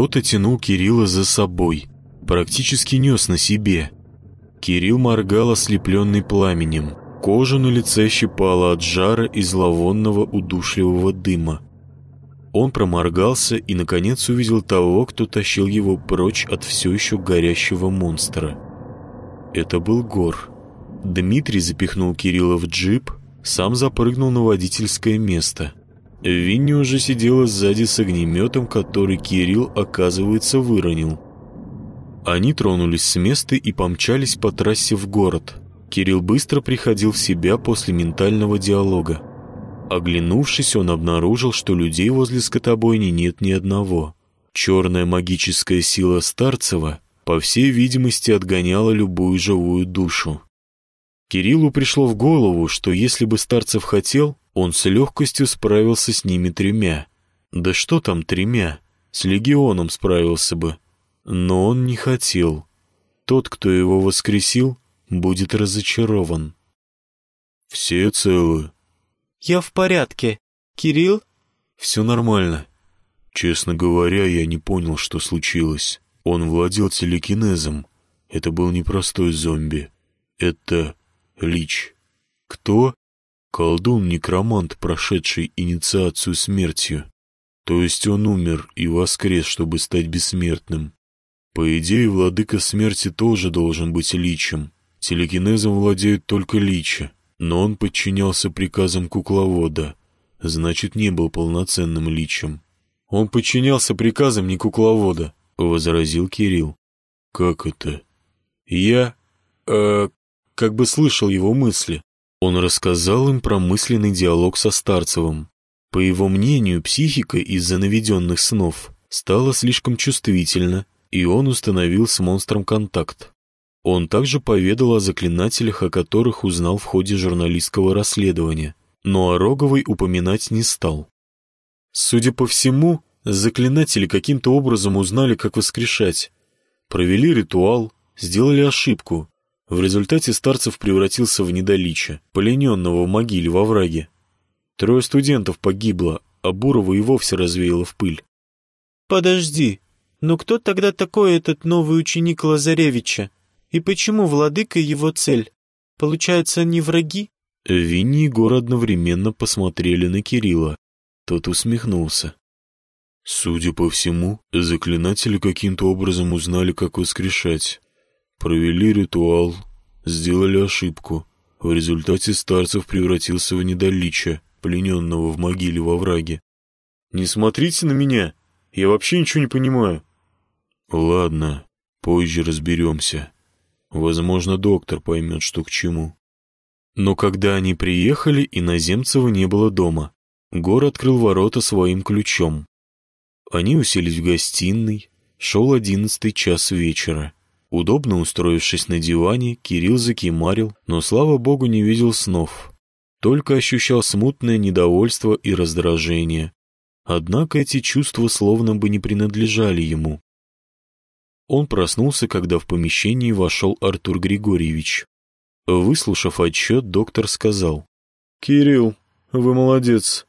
Кто-то тянул Кирилла за собой, практически нес на себе. Кирилл моргал ослепленный пламенем. Кожу на лице щипала от жара и зловонного удушливого дыма. Он проморгался и, наконец, увидел того, кто тащил его прочь от все еще горящего монстра. Это был Гор. Дмитрий запихнул Кирилла в джип, сам запрыгнул на водительское место. Винни уже сидела сзади с огнеметом, который Кирилл, оказывается, выронил. Они тронулись с места и помчались по трассе в город. Кирилл быстро приходил в себя после ментального диалога. Оглянувшись, он обнаружил, что людей возле скотобойни нет ни одного. Черная магическая сила Старцева, по всей видимости, отгоняла любую живую душу. Кириллу пришло в голову, что если бы Старцев хотел, он с легкостью справился с ними тремя. Да что там тремя? С легионом справился бы. Но он не хотел. Тот, кто его воскресил, будет разочарован. «Все целы?» «Я в порядке. Кирилл?» «Все нормально. Честно говоря, я не понял, что случилось. Он владел телекинезом. Это был непростой зомби. Это Лич. Кто? Колдун-некромант, прошедший инициацию смертью. То есть он умер и воскрес, чтобы стать бессмертным. По идее, владыка смерти тоже должен быть личем. Телекинезом владеют только личи но он подчинялся приказам кукловода, значит, не был полноценным личем. «Он подчинялся приказам не кукловода», — возразил Кирилл. «Как это?» «Я... э... как бы слышал его мысли». Он рассказал им про мысленный диалог со Старцевым. По его мнению, психика из-за наведенных снов стала слишком чувствительна, и он установил с монстром контакт. Он также поведал о заклинателях, о которых узнал в ходе журналистского расследования, но о Роговой упоминать не стал. Судя по всему, заклинатели каким-то образом узнали, как воскрешать. Провели ритуал, сделали ошибку. В результате Старцев превратился в недолича, полененного в могиле во враге. Трое студентов погибло, а Бурова и вовсе развеяло в пыль. «Подожди, но кто тогда такой этот новый ученик Лазаревича?» И почему владыка его цель? Получается, они враги? Винни и Гор одновременно посмотрели на Кирилла. Тот усмехнулся. Судя по всему, заклинатели каким-то образом узнали, как воскрешать. Провели ритуал, сделали ошибку. В результате Старцев превратился в недолича, плененного в могиле во враге. «Не смотрите на меня! Я вообще ничего не понимаю!» «Ладно, позже разберемся», Возможно, доктор поймет, что к чему. Но когда они приехали, иноземцева не было дома. Гор открыл ворота своим ключом. Они уселись в гостиной, шел одиннадцатый час вечера. Удобно устроившись на диване, Кирилл закимарил, но, слава богу, не видел снов. Только ощущал смутное недовольство и раздражение. Однако эти чувства словно бы не принадлежали ему. Он проснулся, когда в помещении вошел Артур Григорьевич. Выслушав отчет, доктор сказал. «Кирилл, вы молодец.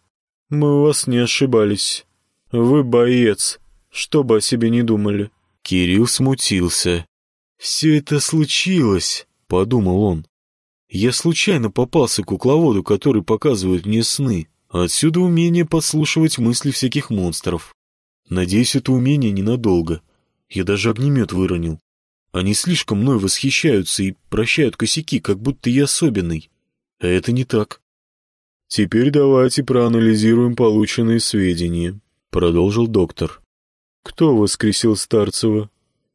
Мы у вас не ошибались. Вы боец, что бы о себе не думали». Кирилл смутился. «Все это случилось», — подумал он. «Я случайно попался к кукловоду, который показывает мне сны. Отсюда умение подслушивать мысли всяких монстров. Надеюсь, это умение ненадолго. Я даже огнемет выронил. Они слишком мной восхищаются и прощают косяки, как будто я особенный. А это не так. Теперь давайте проанализируем полученные сведения, продолжил доктор. Кто воскресил Старцева?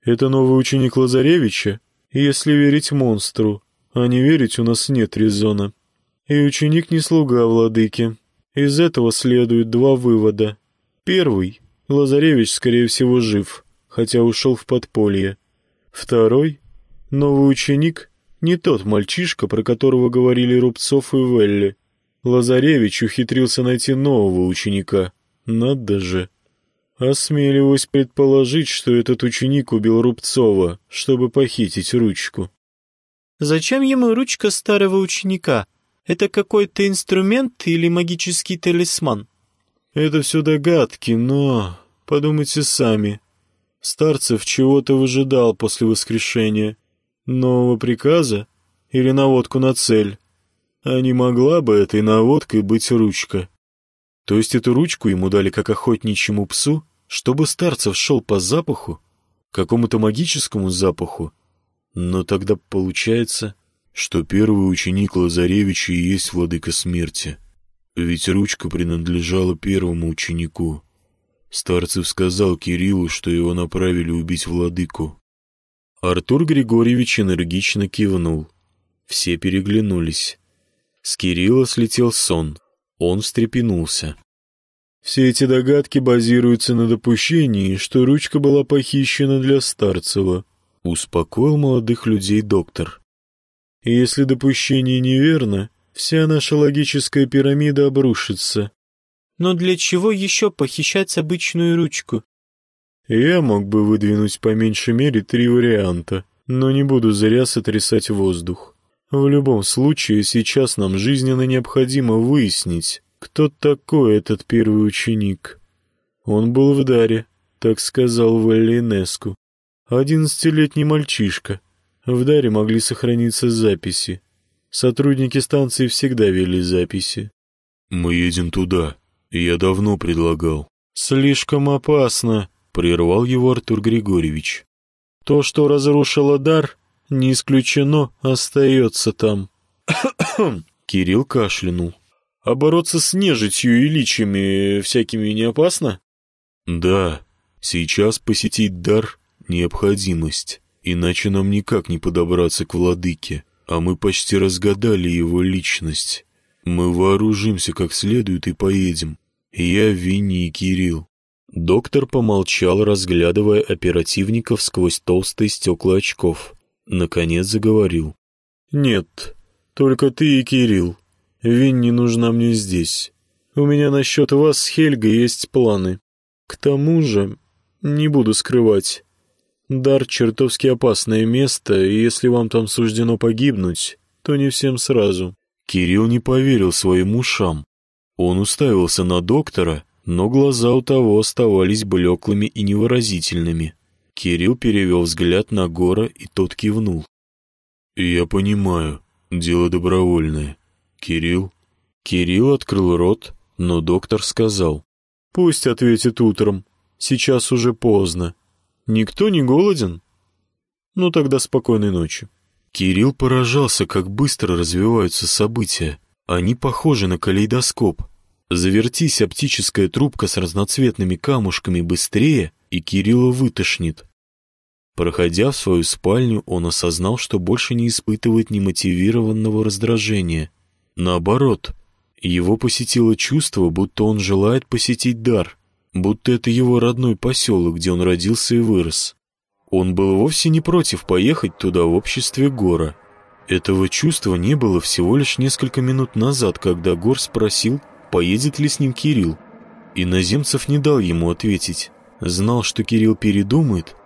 Это новый ученик Лазаревича? Если верить монстру, а не верить у нас нет резона. И ученик не слуга владыки. Из этого следует два вывода. Первый. Лазаревич, скорее всего, жив хотя ушел в подполье. Второй — новый ученик, не тот мальчишка, про которого говорили Рубцов и Велли. Лазаревич ухитрился найти нового ученика. Надо же. Осмеливаюсь предположить, что этот ученик убил Рубцова, чтобы похитить ручку. Зачем ему ручка старого ученика? Это какой-то инструмент или магический талисман? Это все догадки, но... Подумайте сами. Старцев чего-то выжидал после воскрешения. Нового приказа или наводку на цель? А не могла бы этой наводкой быть ручка? То есть эту ручку ему дали как охотничьему псу, чтобы Старцев шел по запаху, какому-то магическому запаху? Но тогда получается, что первый ученик Лазаревича и есть владыка смерти. Ведь ручка принадлежала первому ученику. Старцев сказал Кириллу, что его направили убить владыку. Артур Григорьевич энергично кивнул. Все переглянулись. С Кирилла слетел сон. Он встрепенулся. Все эти догадки базируются на допущении, что ручка была похищена для Старцева, успокоил молодых людей доктор. И если допущение неверно, вся наша логическая пирамида обрушится. Но для чего еще похищать обычную ручку? Я мог бы выдвинуть по меньшей мере три варианта, но не буду зря сотрясать воздух. В любом случае, сейчас нам жизненно необходимо выяснить, кто такой этот первый ученик. Он был в даре, так сказал Валлинеску. Одиннадцатилетний мальчишка. В даре могли сохраниться записи. Сотрудники станции всегда вели записи. «Мы едем туда», «Я давно предлагал». «Слишком опасно», — прервал его Артур Григорьевич. «То, что разрушило дар, не исключено, остается там». Кирилл кашлянул. «А бороться с нежитью и личами всякими не опасно?» «Да, сейчас посетить дар — необходимость, иначе нам никак не подобраться к владыке, а мы почти разгадали его личность». Мы вооружимся как следует и поедем. Я, Винни и Кирилл. Доктор помолчал, разглядывая оперативников сквозь толстые стекла очков. Наконец заговорил. «Нет, только ты и Кирилл. Винни нужна мне здесь. У меня насчет вас с Хельгой есть планы. К тому же, не буду скрывать, дар чертовски опасное место, и если вам там суждено погибнуть, то не всем сразу». Кирилл не поверил своим ушам. Он уставился на доктора, но глаза у того оставались блеклыми и невыразительными. Кирилл перевел взгляд на Гора, и тот кивнул. «Я понимаю, дело добровольное. Кирилл?» Кирилл открыл рот, но доктор сказал. «Пусть ответит утром. Сейчас уже поздно. Никто не голоден? Ну тогда спокойной ночи». Кирилл поражался, как быстро развиваются события. Они похожи на калейдоскоп. Завертись оптическая трубка с разноцветными камушками быстрее, и Кирилла вытошнит. Проходя в свою спальню, он осознал, что больше не испытывает немотивированного раздражения. Наоборот, его посетило чувство, будто он желает посетить дар, будто это его родной поселок, где он родился и вырос. Он был вовсе не против поехать туда в обществе Гора. Этого чувства не было всего лишь несколько минут назад, когда Гор спросил, поедет ли с ним Кирилл. Иноземцев не дал ему ответить. Знал, что Кирилл передумает.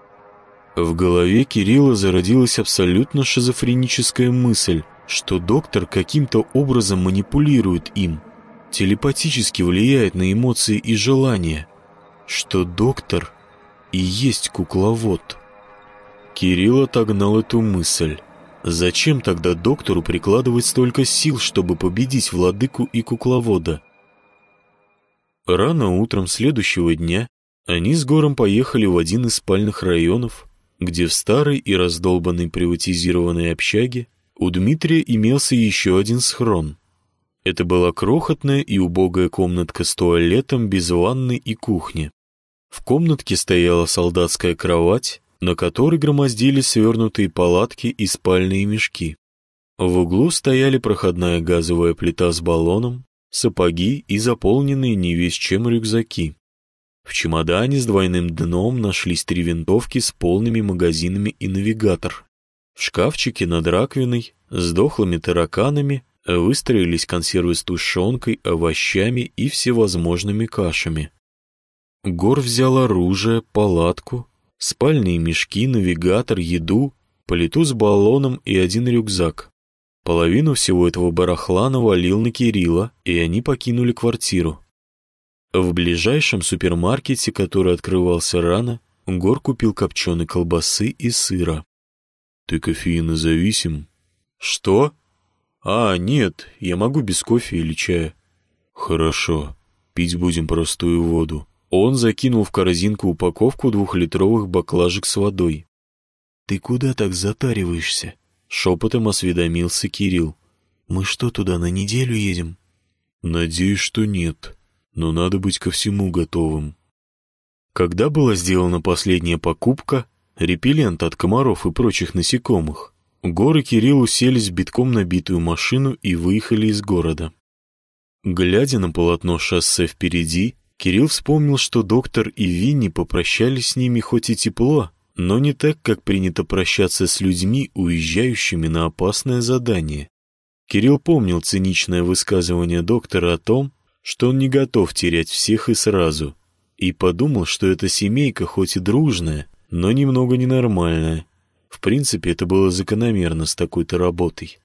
В голове Кирилла зародилась абсолютно шизофреническая мысль, что доктор каким-то образом манипулирует им, телепатически влияет на эмоции и желания, что доктор и есть кукловод. Кирилл отогнал эту мысль. Зачем тогда доктору прикладывать столько сил, чтобы победить владыку и кукловода? Рано утром следующего дня они с Гором поехали в один из спальных районов, где в старой и раздолбанной приватизированной общаге у Дмитрия имелся еще один схрон. Это была крохотная и убогая комнатка с туалетом без ванны и кухни. В комнатке стояла солдатская кровать, на которой громоздились свернутые палатки и спальные мешки. В углу стояли проходная газовая плита с баллоном, сапоги и заполненные не весь чем рюкзаки. В чемодане с двойным дном нашлись три винтовки с полными магазинами и навигатор. В шкафчике над раковиной с дохлыми тараканами выстроились консервы с тушенкой, овощами и всевозможными кашами. Гор взял оружие, палатку, спальные мешки, навигатор, еду, политу с баллоном и один рюкзак. Половину всего этого барахла навалил на Кирилла, и они покинули квартиру. В ближайшем супермаркете, который открывался рано, Гор купил копченой колбасы и сыра. «Ты кофеинозависим?» «Что?» «А, нет, я могу без кофе или чая». «Хорошо, пить будем простую воду». Он закинул в корзинку упаковку двухлитровых баклажек с водой. «Ты куда так затариваешься?» — шепотом осведомился Кирилл. «Мы что, туда на неделю едем?» «Надеюсь, что нет, но надо быть ко всему готовым». Когда была сделана последняя покупка, репеллент от комаров и прочих насекомых, Горы Кирилл уселись в битком набитую машину и выехали из города. Глядя на полотно шоссе впереди, Кирилл вспомнил, что доктор и Винни попрощались с ними хоть и тепло, но не так, как принято прощаться с людьми, уезжающими на опасное задание. Кирилл помнил циничное высказывание доктора о том, что он не готов терять всех и сразу, и подумал, что эта семейка хоть и дружная, но немного ненормальная. В принципе, это было закономерно с такой-то работой.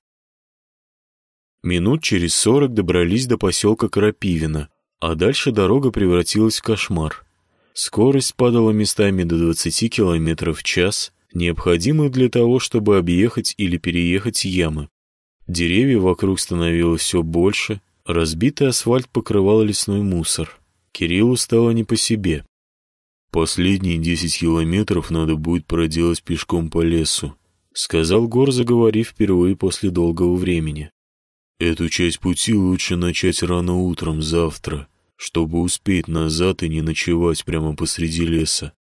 Минут через сорок добрались до поселка Крапивина, а дальше дорога превратилась в кошмар. Скорость падала местами до 20 км в час, необходимую для того, чтобы объехать или переехать ямы. Деревья вокруг становилось все больше, разбитый асфальт покрывал лесной мусор. Кириллу стало не по себе. «Последние десять километров надо будет проделать пешком по лесу», — сказал Гор, заговорив впервые после долгого времени. «Эту часть пути лучше начать рано утром завтра, чтобы успеть назад и не ночевать прямо посреди леса».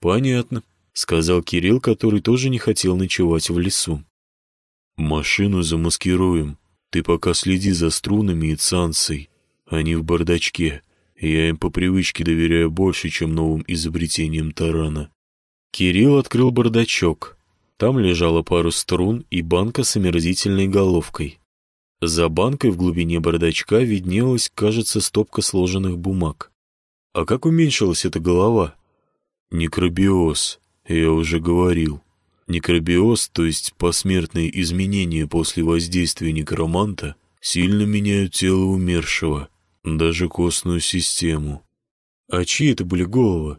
«Понятно», — сказал Кирилл, который тоже не хотел ночевать в лесу. «Машину замаскируем. Ты пока следи за струнами и цанцей. Они в бардачке. Я им по привычке доверяю больше, чем новым изобретениям тарана». Кирилл открыл бардачок. Там лежала пару струн и банка с омерзительной головкой. За банкой в глубине бардачка виднелась, кажется, стопка сложенных бумаг. А как уменьшилась эта голова? Некробиоз, я уже говорил. Некробиоз, то есть посмертные изменения после воздействия некроманта, сильно меняют тело умершего, даже костную систему. А чьи это были головы?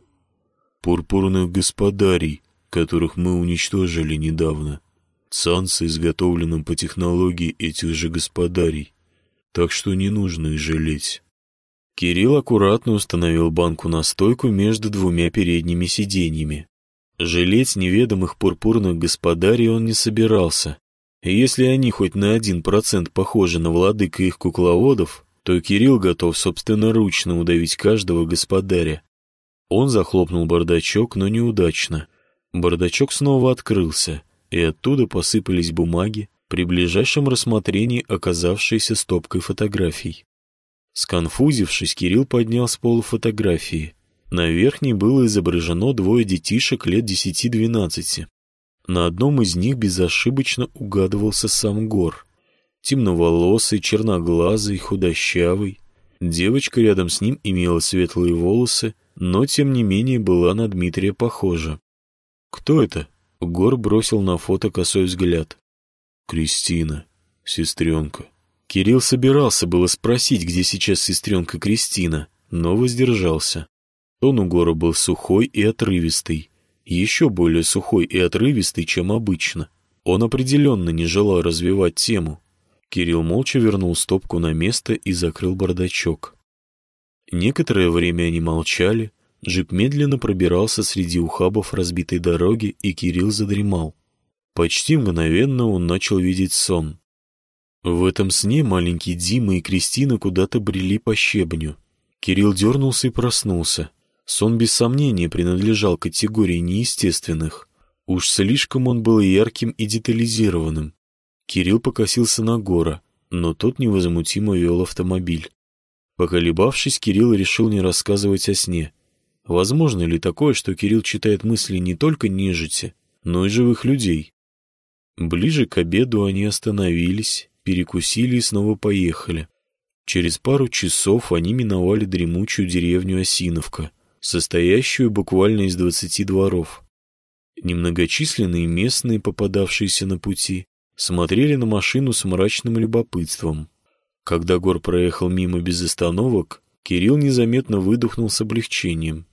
Пурпурных господарей, которых мы уничтожили недавно с изготовленным по технологии этих же господарей, так что не нужно их жалеть. Кирилл аккуратно установил банку на стойку между двумя передними сиденьями. Жалеть неведомых пурпурных господарей он не собирался. Если они хоть на один процент похожи на владыка их кукловодов, то Кирилл готов собственноручно удавить каждого господаря. Он захлопнул бардачок, но неудачно. Бардачок снова открылся — и оттуда посыпались бумаги, при ближайшем рассмотрении оказавшиеся стопкой фотографий. Сконфузившись, Кирилл поднял с пола фотографии. На верхней было изображено двое детишек лет десяти-двенадцати. На одном из них безошибочно угадывался сам Гор. Темноволосый, черноглазый, худощавый. Девочка рядом с ним имела светлые волосы, но тем не менее была на Дмитрия похожа. «Кто это?» Гор бросил на фото косой взгляд. «Кристина, сестренка». Кирилл собирался было спросить, где сейчас сестренка Кристина, но воздержался. Тон у Гора был сухой и отрывистый, еще более сухой и отрывистый, чем обычно. Он определенно не желал развивать тему. Кирилл молча вернул стопку на место и закрыл бардачок. Некоторое время они молчали, Джип медленно пробирался среди ухабов разбитой дороги, и Кирилл задремал. Почти мгновенно он начал видеть сон. В этом сне маленький Дима и Кристина куда-то брели по щебню. Кирилл дернулся и проснулся. Сон без сомнения принадлежал категории неестественных. Уж слишком он был ярким и детализированным. Кирилл покосился на Гора, но тот невозмутимо вел автомобиль. Поколебавшись, Кирилл решил не рассказывать о сне — Возможно ли такое, что Кирилл читает мысли не только нежити, но и живых людей? Ближе к обеду они остановились, перекусили и снова поехали. Через пару часов они миновали дремучую деревню Осиновка, состоящую буквально из двадцати дворов. Немногочисленные местные, попадавшиеся на пути, смотрели на машину с мрачным любопытством. Когда Гор проехал мимо без остановок, Кирилл незаметно выдохнул с облегчением.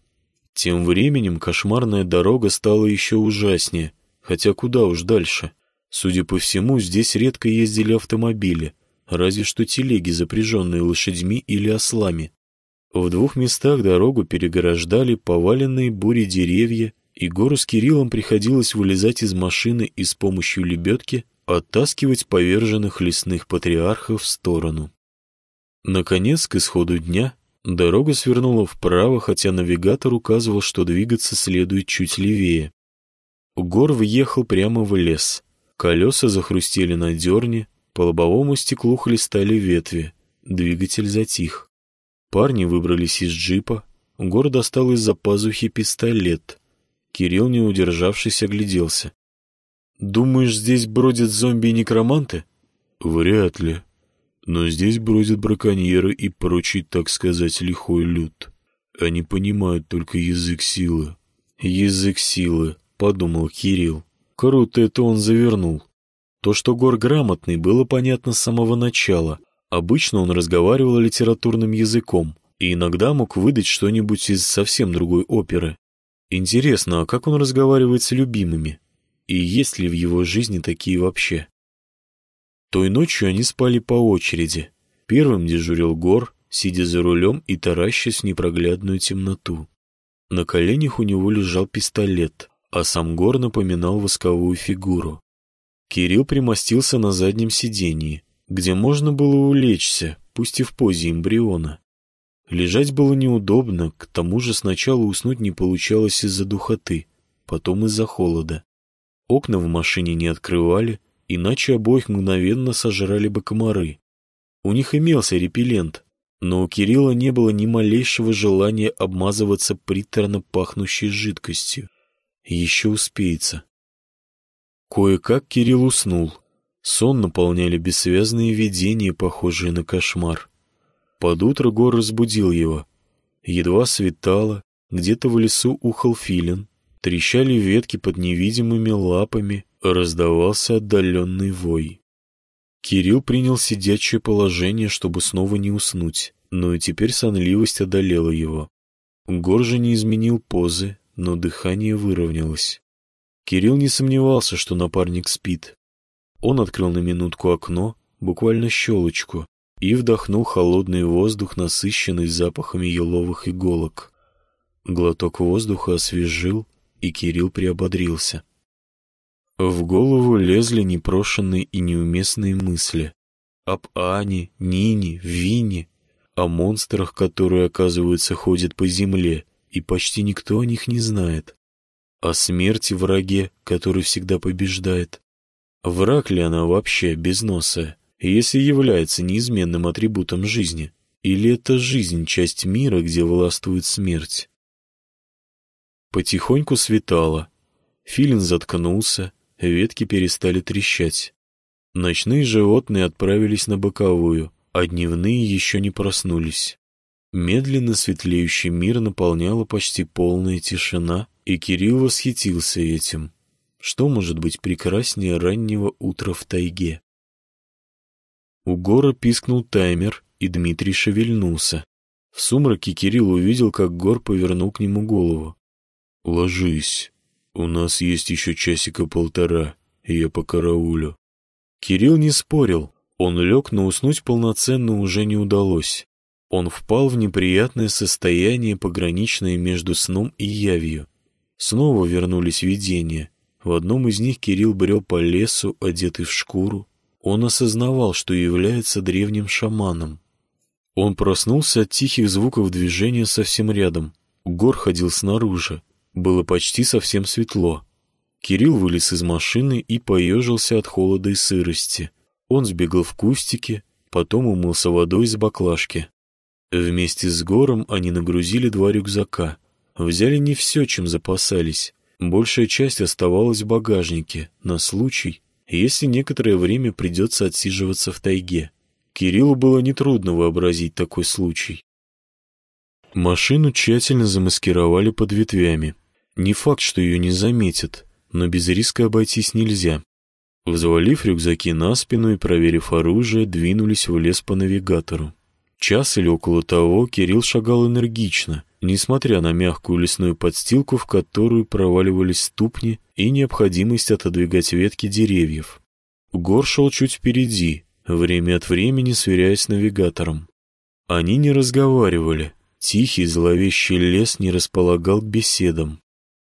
Тем временем кошмарная дорога стала еще ужаснее, хотя куда уж дальше. Судя по всему, здесь редко ездили автомобили, разве что телеги, запряженные лошадьми или ослами. В двух местах дорогу переграждали поваленные бури деревья, и Гору с Кириллом приходилось вылезать из машины и с помощью лебедки оттаскивать поверженных лесных патриархов в сторону. Наконец, к исходу дня, дорога свернула вправо, хотя навигатор указывал, что двигаться следует чуть левее. Гор въехал прямо в лес. Колеса захрустели на дерне, по лобовому стеклу хлестали ветви. Двигатель затих. Парни выбрались из джипа. Гор достал из-за пазухи пистолет. Кирилл, не удержавшись, огляделся. «Думаешь, здесь бродят зомби и некроманты?» «Вряд ли. Но здесь бродят браконьеры и прочий, так сказать, лихой люд. Они понимают только язык силы». «Язык силы», — подумал Кирилл. Круто это он завернул. То, что Гор грамотный, было понятно с самого начала. Обычно он разговаривал литературным языком и иногда мог выдать что-нибудь из совсем другой оперы. Интересно, а как он разговаривает с любимыми? И есть ли в его жизни такие вообще? Той ночью они спали по очереди. Первым дежурил Гор, сидя за рулем и таращась в непроглядную темноту. На коленях у него лежал пистолет, а сам Гор напоминал восковую фигуру. Кирилл примостился на заднем сидении, где можно было улечься, пусть и в позе эмбриона. Лежать было неудобно, к тому же сначала уснуть не получалось из-за духоты, потом из-за холода. Окна в машине не открывали, иначе обоих мгновенно сожрали бы комары. У них имелся репеллент, но у Кирилла не было ни малейшего желания обмазываться приторно пахнущей жидкостью. Еще успеется. Кое-как Кирилл уснул. Сон наполняли бессвязные видения, похожие на кошмар. Под утро Гор разбудил его. Едва светало, где-то в лесу ухал филин, трещали ветки под невидимыми лапами, раздавался отдаленный вой. Кирилл принял сидячее положение, чтобы снова не уснуть, но и теперь сонливость одолела его. Гор же не изменил позы, но дыхание выровнялось. Кирилл не сомневался, что напарник спит. Он открыл на минутку окно, буквально щелочку, и вдохнул холодный воздух, насыщенный запахами еловых иголок. Глоток воздуха освежил, и Кирилл приободрился. В голову лезли непрошенные и неуместные мысли. Об Ане, Нине, Вине, о монстрах, которые, оказывается, ходят по земле, и почти никто о них не знает. О смерти враге, который всегда побеждает. Враг ли она вообще безносая? если является неизменным атрибутом жизни, или это жизнь — часть мира, где властвует смерть? Потихоньку светало. Филин заткнулся, ветки перестали трещать. Ночные животные отправились на боковую, а дневные еще не проснулись. Медленно светлеющий мир наполняла почти полная тишина, и Кирилл восхитился этим. Что может быть прекраснее раннего утра в тайге? У Гора пискнул таймер, и Дмитрий шевельнулся. В сумраке Кирилл увидел, как Гор повернул к нему голову. «Ложись. У нас есть еще часика полтора, и я покараулю». Кирилл не спорил. Он лег, но уснуть полноценно уже не удалось. Он впал в неприятное состояние, пограничное между сном и явью. Снова вернулись видения. В одном из них Кирилл брел по лесу, одетый в шкуру, он осознавал, что является древним шаманом. Он проснулся от тихих звуков движения совсем рядом. Гор ходил снаружи. Было почти совсем светло. Кирилл вылез из машины и поежился от холода и сырости. Он сбегал в кустики, потом умылся водой из баклажки. Вместе с Гором они нагрузили два рюкзака. Взяли не все, чем запасались. Большая часть оставалась в багажнике, на случай, если некоторое время придется отсиживаться в тайге. Кириллу было нетрудно вообразить такой случай. Машину тщательно замаскировали под ветвями. Не факт, что ее не заметят, но без риска обойтись нельзя. Взвалив рюкзаки на спину и проверив оружие, двинулись в лес по навигатору. Час или около того Кирилл шагал энергично, несмотря на мягкую лесную подстилку, в которую проваливались ступни и необходимость отодвигать ветки деревьев. Гор шел чуть впереди, время от времени сверяясь с навигатором. Они не разговаривали, тихий зловещий лес не располагал к беседам.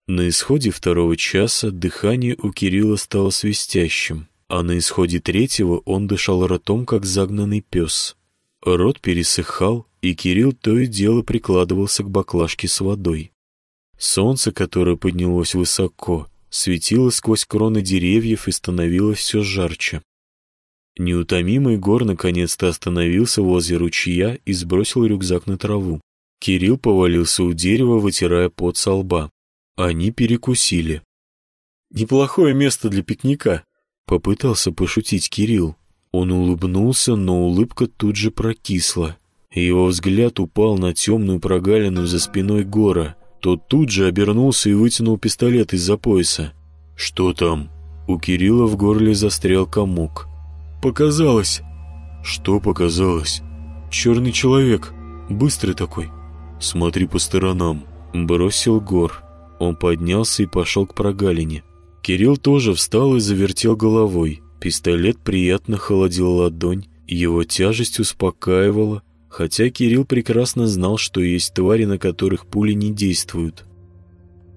На исходе второго часа дыхание у Кирилла стало свистящим, а на исходе третьего он дышал ротом, как загнанный пес. Рот пересыхал, и Кирилл то и дело прикладывался к баклажке с водой. Солнце, которое поднялось высоко, светило сквозь кроны деревьев и становилось все жарче. Неутомимый гор наконец-то остановился возле ручья и сбросил рюкзак на траву. Кирилл повалился у дерева, вытирая пот со лба. Они перекусили. «Неплохое место для пикника», — попытался пошутить Кирилл. Он улыбнулся, но улыбка тут же прокисла. Его взгляд упал на темную прогалину за спиной Гора. Тот тут же обернулся и вытянул пистолет из-за пояса. «Что там?» У Кирилла в горле застрял комок. «Показалось». «Что показалось?» «Черный человек. Быстрый такой». «Смотри по сторонам», — бросил Гор. Он поднялся и пошел к прогалине. Кирилл тоже встал и завертел головой. Пистолет приятно холодил ладонь, его тяжесть успокаивала, хотя Кирилл прекрасно знал, что есть твари, на которых пули не действуют.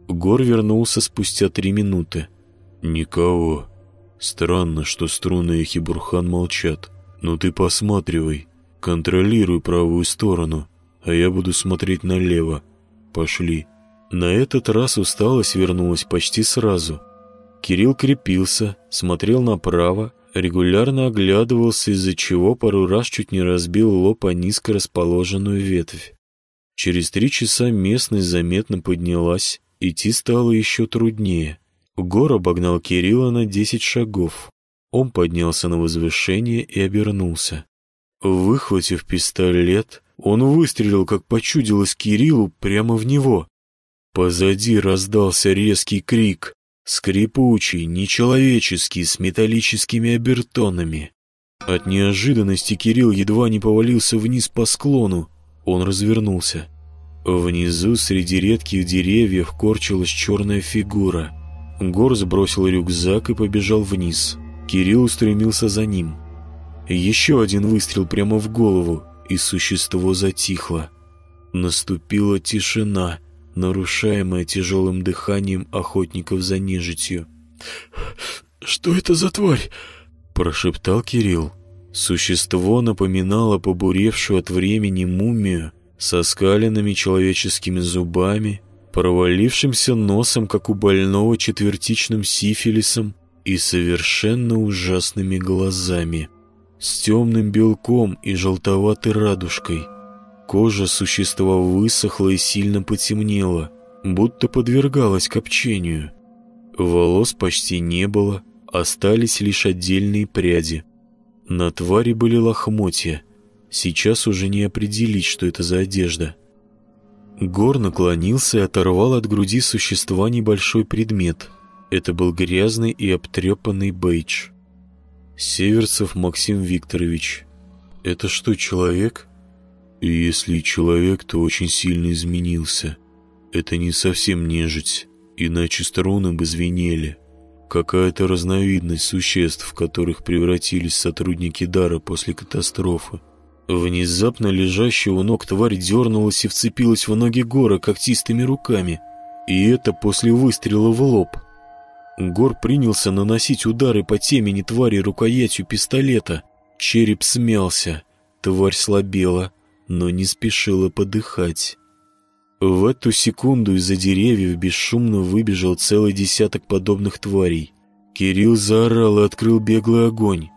Гор вернулся спустя три минуты. «Никого. Странно, что струны и Хибурхан молчат. Но ты посматривай, контролируй правую сторону, а я буду смотреть налево. Пошли». На этот раз усталость вернулась почти сразу. Кирилл крепился, смотрел направо, регулярно оглядывался, из-за чего пару раз чуть не разбил лоб о низко расположенную ветвь. Через три часа местность заметно поднялась, идти стало еще труднее. Гор обогнал Кирилла на десять шагов. Он поднялся на возвышение и обернулся. Выхватив пистолет, он выстрелил, как почудилось Кириллу, прямо в него. Позади раздался резкий крик, скрипучий, нечеловеческий, с металлическими обертонами. От неожиданности Кирилл едва не повалился вниз по склону. Он развернулся. Внизу среди редких деревьев корчилась черная фигура. Гор сбросил рюкзак и побежал вниз. Кирилл устремился за ним. Еще один выстрел прямо в голову, и существо затихло. Наступила тишина — нарушаемое тяжелым дыханием охотников за нежитью. «Что это за тварь?» — прошептал Кирилл. Существо напоминало побуревшую от времени мумию со скаленными человеческими зубами, провалившимся носом, как у больного четвертичным сифилисом, и совершенно ужасными глазами, с темным белком и желтоватой радужкой — Кожа существа высохла и сильно потемнела, будто подвергалась копчению. Волос почти не было, остались лишь отдельные пряди. На твари были лохмотья. Сейчас уже не определить, что это за одежда. Гор наклонился и оторвал от груди существа небольшой предмет. Это был грязный и обтрепанный бейдж. Северцев Максим Викторович. «Это что, человек?» Если человек, то очень сильно изменился. Это не совсем нежить, иначе струны бы звенели. Какая-то разновидность существ, в которых превратились сотрудники Дара после катастрофы. Внезапно лежащая у ног тварь дернулась и вцепилась в ноги Гора когтистыми руками. И это после выстрела в лоб. Гор принялся наносить удары по темени твари рукоятью пистолета. Череп смялся. Тварь слабела но не спешила подыхать. В эту секунду из-за деревьев бесшумно выбежал целый десяток подобных тварей. Кирилл заорал и открыл беглый огонь.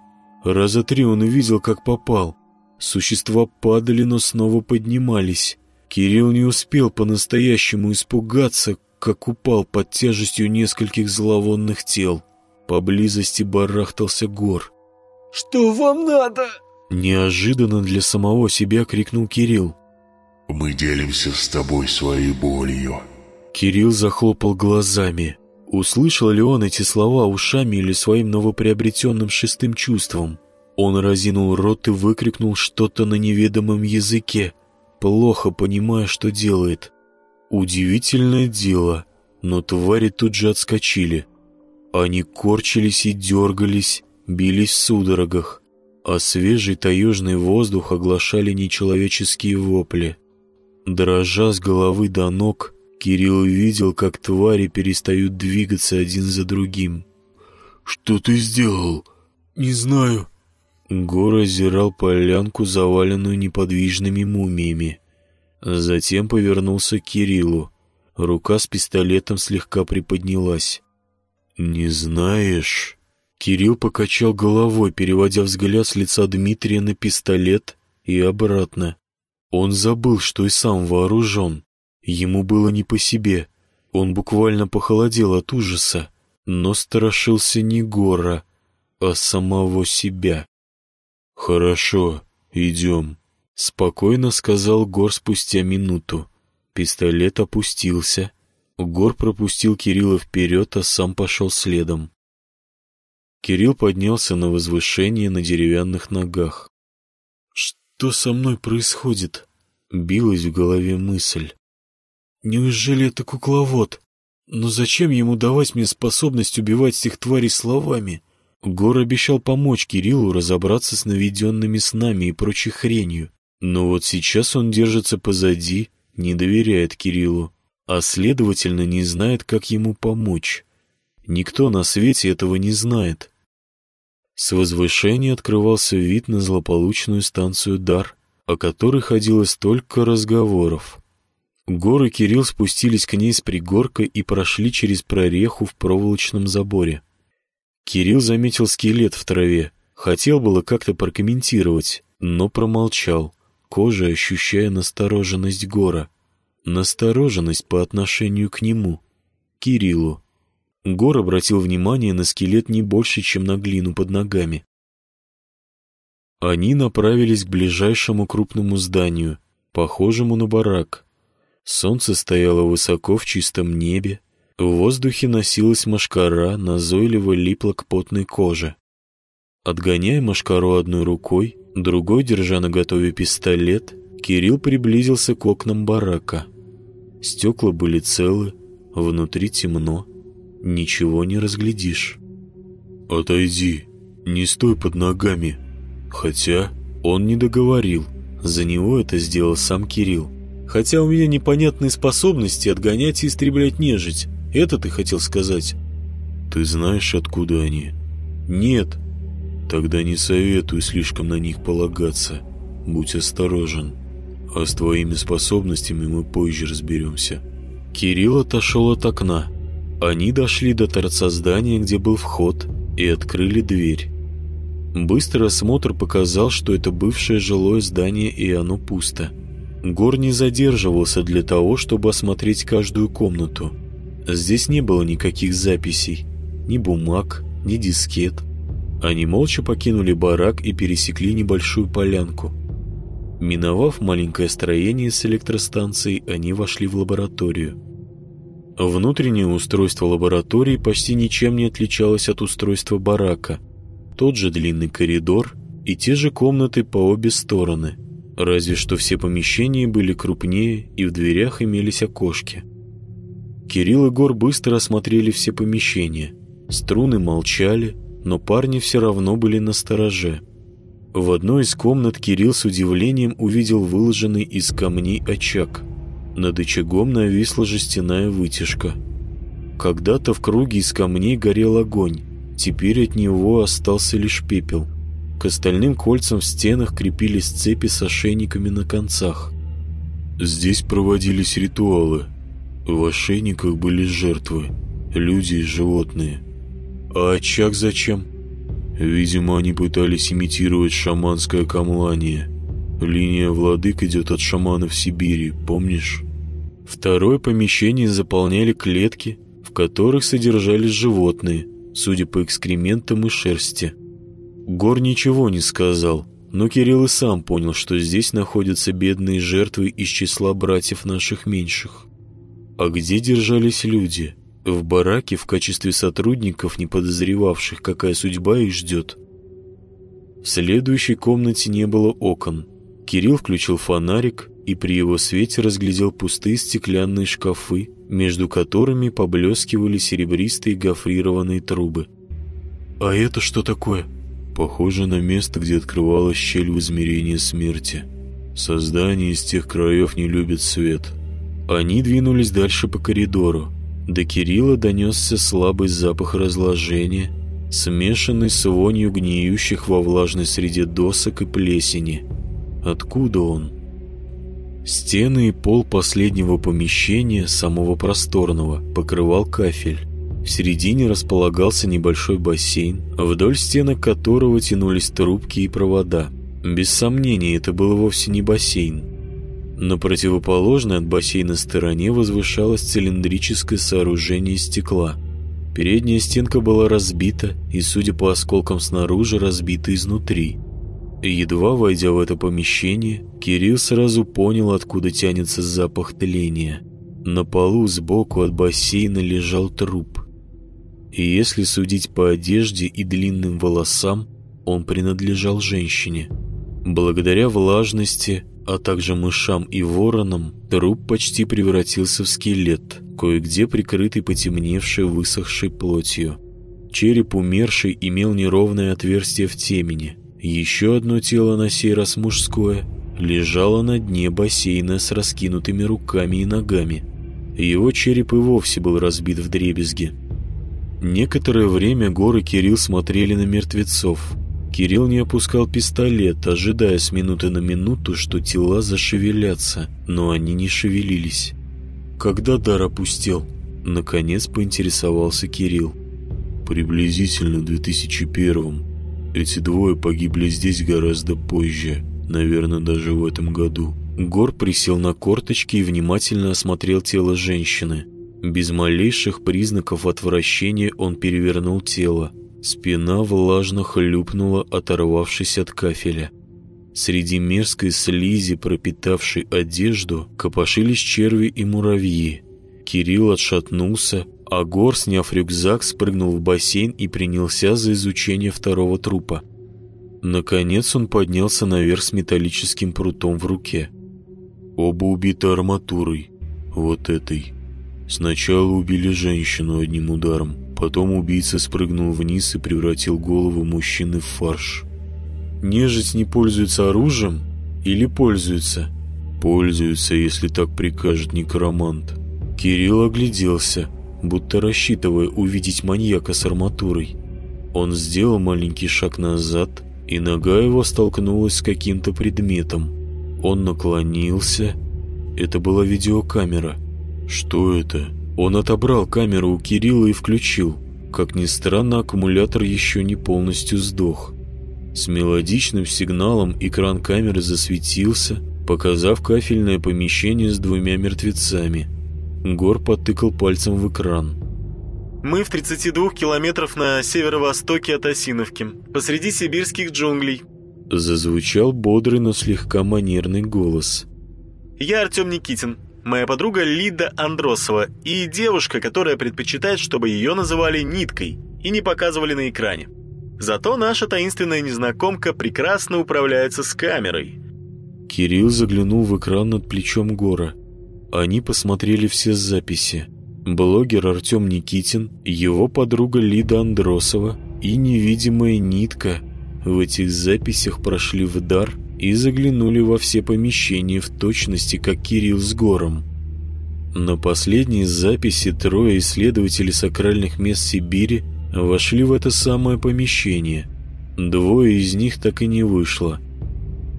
Раза три он увидел, как попал. Существа падали, но снова поднимались. Кирилл не успел по-настоящему испугаться, как упал под тяжестью нескольких зловонных тел. Поблизости барахтался гор. «Что вам надо?» Неожиданно для самого себя крикнул Кирилл. «Мы делимся с тобой своей болью». Кирилл захлопал глазами. Услышал ли он эти слова ушами или своим новоприобретенным шестым чувством? Он разинул рот и выкрикнул что-то на неведомом языке, плохо понимая, что делает. Удивительное дело, но твари тут же отскочили. Они корчились и дергались, бились в судорогах, а свежий таежный воздух оглашали нечеловеческие вопли. Дрожа с головы до ног, Кирилл видел, как твари перестают двигаться один за другим. «Что ты сделал?» «Не знаю». Гор озирал полянку, заваленную неподвижными мумиями. Затем повернулся к Кириллу. Рука с пистолетом слегка приподнялась. «Не знаешь?» Кирилл покачал головой, переводя взгляд с лица Дмитрия на пистолет и обратно. Он забыл, что и сам вооружен. Ему было не по себе. Он буквально похолодел от ужаса, но страшился не Гора, а самого себя. «Хорошо, идем», — спокойно сказал Гор спустя минуту. Пистолет опустился. Гор пропустил Кирилла вперед, а сам пошел следом. Кирилл поднялся на возвышение на деревянных ногах. «Что со мной происходит?» — билась в голове мысль. «Неужели это кукловод? Но зачем ему давать мне способность убивать всех тварей словами?» Гор обещал помочь Кириллу разобраться с наведенными снами и прочей хренью. Но вот сейчас он держится позади, не доверяет Кириллу, а следовательно не знает, как ему помочь. Никто на свете этого не знает. С возвышения открывался вид на злополучную станцию Дар, о которой ходило столько разговоров. Горы Кирилл спустились к ней с пригорка и прошли через прореху в проволочном заборе. Кирилл заметил скелет в траве, хотел было как-то прокомментировать, но промолчал, кожей ощущая настороженность Гора. Настороженность по отношению к нему, Кириллу. Гор обратил внимание на скелет не больше, чем на глину под ногами. Они направились к ближайшему крупному зданию, похожему на барак. Солнце стояло высоко в чистом небе, в воздухе носилась машкара, назойливо липла к потной коже. Отгоняя машкару одной рукой, другой, держа на готове пистолет, Кирилл приблизился к окнам барака. Стекла были целы, внутри темно ничего не разглядишь. «Отойди, не стой под ногами». Хотя он не договорил, за него это сделал сам Кирилл. Хотя у меня непонятные способности отгонять и истреблять нежить. Это ты хотел сказать? Ты знаешь, откуда они? Нет. Тогда не советую слишком на них полагаться. Будь осторожен. А с твоими способностями мы позже разберемся. Кирилл отошел от окна. Они дошли до торца здания, где был вход, и открыли дверь. Быстрый осмотр показал, что это бывшее жилое здание, и оно пусто. Гор не задерживался для того, чтобы осмотреть каждую комнату. Здесь не было никаких записей, ни бумаг, ни дискет. Они молча покинули барак и пересекли небольшую полянку. Миновав маленькое строение с электростанцией, они вошли в лабораторию. Внутреннее устройство лаборатории почти ничем не отличалось от устройства барака. Тот же длинный коридор и те же комнаты по обе стороны. Разве что все помещения были крупнее и в дверях имелись окошки. Кирилл и Гор быстро осмотрели все помещения. Струны молчали, но парни все равно были на стороже. В одной из комнат Кирилл с удивлением увидел выложенный из камней очаг – над очагом нависла жестяная вытяжка. Когда-то в круге из камней горел огонь, теперь от него остался лишь пепел. К остальным кольцам в стенах крепились цепи с ошейниками на концах. Здесь проводились ритуалы. В ошейниках были жертвы, люди и животные. А очаг зачем? Видимо, они пытались имитировать шаманское камлание. Линия владык идет от шаманов Сибири, помнишь? Второе помещение заполняли клетки, в которых содержались животные, судя по экскрементам и шерсти. Гор ничего не сказал, но Кирилл и сам понял, что здесь находятся бедные жертвы из числа братьев наших меньших. А где держались люди? В бараке в качестве сотрудников, не подозревавших, какая судьба их ждет. В следующей комнате не было окон. Кирилл включил фонарик и при его свете разглядел пустые стеклянные шкафы, между которыми поблескивали серебристые гофрированные трубы. «А это что такое?» «Похоже на место, где открывалась щель в измерении смерти. Создания из тех краев не любят свет». Они двинулись дальше по коридору. До Кирилла донесся слабый запах разложения, смешанный с вонью гниющих во влажной среде досок и плесени. Откуда он? Стены и пол последнего помещения, самого просторного, покрывал кафель. В середине располагался небольшой бассейн, вдоль стенок которого тянулись трубки и провода. Без сомнения, это был вовсе не бассейн. На противоположной от бассейна стороне возвышалось цилиндрическое сооружение из стекла. Передняя стенка была разбита и, судя по осколкам снаружи, разбита изнутри. Едва войдя в это помещение, Кирилл сразу понял, откуда тянется запах тления. На полу сбоку от бассейна лежал труп. И если судить по одежде и длинным волосам, он принадлежал женщине. Благодаря влажности, а также мышам и воронам, труп почти превратился в скелет, кое-где прикрытый потемневшей высохшей плотью. Череп умершей имел неровное отверстие в темени – еще одно тело, на сей раз мужское, лежало на дне бассейна с раскинутыми руками и ногами. Его череп и вовсе был разбит в дребезги. Некоторое время горы Кирилл смотрели на мертвецов. Кирилл не опускал пистолет, ожидая с минуты на минуту, что тела зашевелятся, но они не шевелились. Когда дар опустел? Наконец поинтересовался Кирилл. Приблизительно в 2001 эти двое погибли здесь гораздо позже, наверное, даже в этом году. Гор присел на корточки и внимательно осмотрел тело женщины. Без малейших признаков отвращения он перевернул тело. Спина влажно хлюпнула, оторвавшись от кафеля. Среди мерзкой слизи, пропитавшей одежду, копошились черви и муравьи. Кирилл отшатнулся, а Гор, сняв рюкзак, спрыгнул в бассейн и принялся за изучение второго трупа. Наконец он поднялся наверх с металлическим прутом в руке. Оба убиты арматурой, вот этой. Сначала убили женщину одним ударом, потом убийца спрыгнул вниз и превратил голову мужчины в фарш. Нежить не пользуется оружием или пользуется? Пользуется, если так прикажет некромант. Кирилл огляделся будто рассчитывая увидеть маньяка с арматурой. Он сделал маленький шаг назад, и нога его столкнулась с каким-то предметом. Он наклонился. Это была видеокамера. Что это? Он отобрал камеру у Кирилла и включил. Как ни странно, аккумулятор еще не полностью сдох. С мелодичным сигналом экран камеры засветился, показав кафельное помещение с двумя мертвецами – Гор потыкал пальцем в экран. «Мы в 32 километров на северо-востоке от Осиновки, посреди сибирских джунглей». Зазвучал бодрый, но слегка манерный голос. «Я Артем Никитин, моя подруга Лида Андросова и девушка, которая предпочитает, чтобы ее называли Ниткой и не показывали на экране. Зато наша таинственная незнакомка прекрасно управляется с камерой». Кирилл заглянул в экран над плечом Гора – они посмотрели все записи. Блогер Артем Никитин, его подруга Лида Андросова и невидимая нитка в этих записях прошли в дар и заглянули во все помещения в точности, как Кирилл с Гором. На последней записи трое исследователей сакральных мест Сибири вошли в это самое помещение. Двое из них так и не вышло.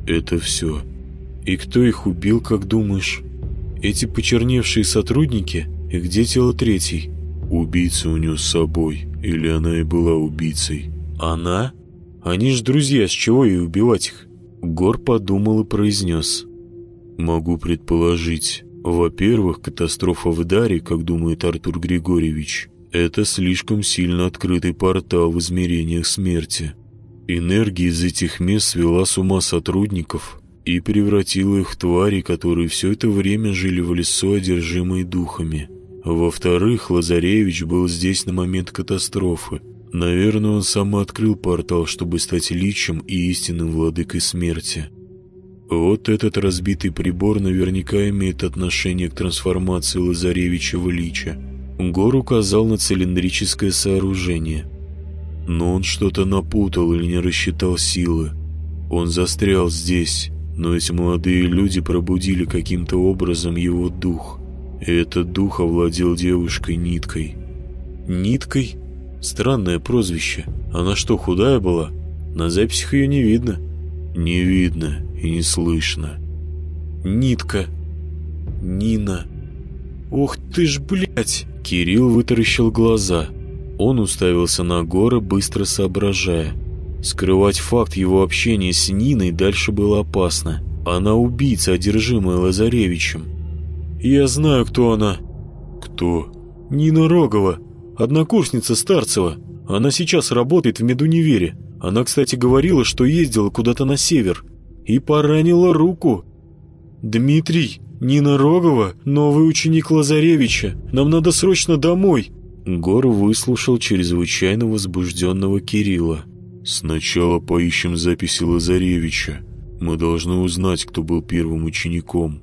Это все. И кто их убил, как думаешь? Эти почерневшие сотрудники, и где тело третий? Убийца унес с собой, или она и была убийцей? Она? Они ж друзья, с чего ей убивать их? Гор подумал и произнес. Могу предположить. Во-первых, катастрофа в Даре, как думает Артур Григорьевич, это слишком сильно открытый портал в измерениях смерти. Энергия из этих мест свела с ума сотрудников, и превратила их в твари, которые все это время жили в лесу, одержимые духами. Во-вторых, Лазаревич был здесь на момент катастрофы, Наверное, он сам открыл портал, чтобы стать личем и истинным владыкой смерти. Вот этот разбитый прибор наверняка имеет отношение к трансформации Лазаревича в лича. Гор указал на цилиндрическое сооружение. Но он что-то напутал или не рассчитал силы. Он застрял здесь, но эти молодые люди пробудили каким-то образом его дух. И этот дух овладел девушкой-ниткой. «Ниткой?» Странное прозвище. Она что, худая была? На записях ее не видно. Не видно и не слышно. Нитка. Нина. Ох ты ж, блядь! Кирилл вытаращил глаза. Он уставился на горы, быстро соображая. Скрывать факт его общения с Ниной дальше было опасно. Она убийца, одержимая Лазаревичем. «Я знаю, кто она». «Кто?» «Нина Рогова, однокурсница Старцева. Она сейчас работает в медунивере. Она, кстати, говорила, что ездила куда-то на север и поранила руку. Дмитрий, Нина Рогова, новый ученик Лазаревича. Нам надо срочно домой». Гор выслушал чрезвычайно возбужденного Кирилла. «Сначала поищем записи Лазаревича. Мы должны узнать, кто был первым учеником».